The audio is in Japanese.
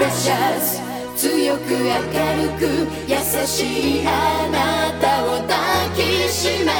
Precious. 強く明るく優しいあなたを抱きしめ